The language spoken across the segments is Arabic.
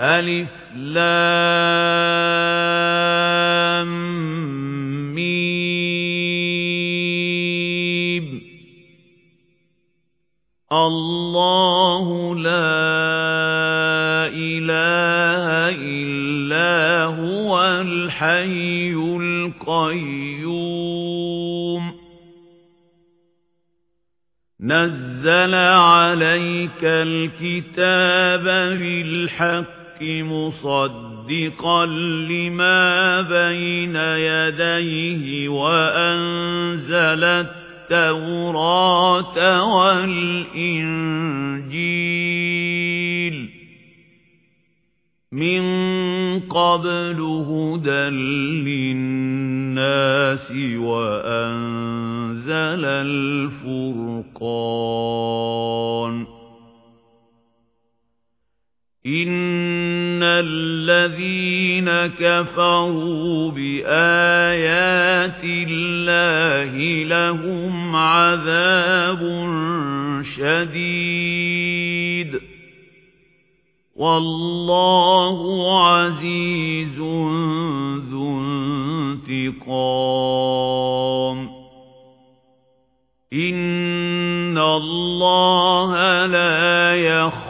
ألف لام ميم. الله لا إله إلا هو الحي القيوم. نزل عليك الكتاب بالحق. مصدقا لما بين يديه وأنزل التوراة والإنجيل. من قبل هدى للناس وأنزل الفرقان. إِنَّ الَّذِينَ كَفَرُوا بِآيَاتِ اللَّهِ لَهُمْ عَذَابٌ شَدِيدٌ وَاللَّهُ عَزِيزٌ ذُو انتِقَامٍ إِنَّ اللَّهَ لَا يَخْفَى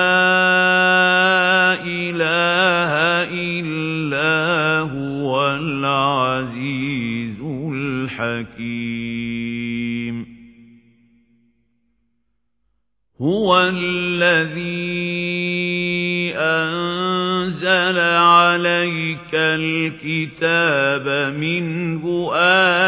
الْعَزِيزُ الْحَكِيمُ. هُوَ الَّذِي أَنزَلَ عَلَيْكَ الْكِتَابَ مِنْهُ آيَاتٌ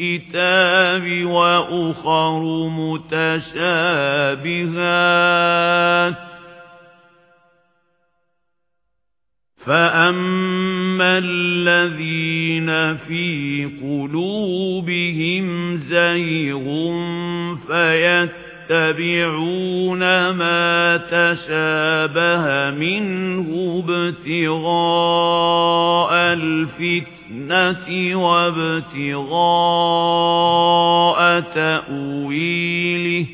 الْكِتَابِ وَأُخَرُ مُتَشَابِهَاتٌ. فَأَمَّا الَّذِينَ فِي قُلُوبِهِمْ زَيْغٌ فَيَتَّبِعُونَ مَا تَشَابَهَ مِنْهُ ابْتِغَاءَ الْفِتْنَةِ وَابْتِغَاءَ تَأْوِيلِهِ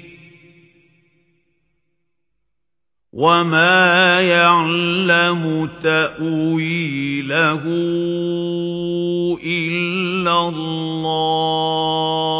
وَمَا يَعْلَمُ تَأْوِيلَهُ إِلَّا اللَّهُ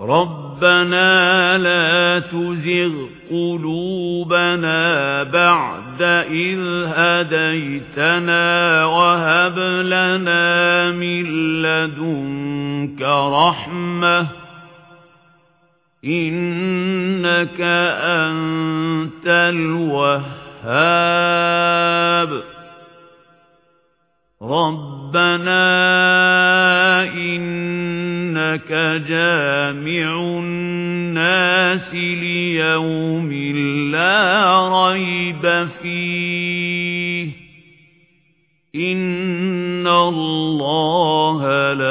رَبَّنَا لَا تُزِغْ قُلُوبَنَا بَعْدَ إِذْ هَدَيْتَنَا وَهَبْ لَنَا مِن لَّدُنكَ رَحْمَةً إِنَّكَ أَنتَ الْوَهَّابُ رَبَّنَا إِنَّكَ جَامِعُ النَّاسِ لِيَوْمٍ لَّا رَيْبَ فِيهِ. إِنَّ اللَّهَ لَا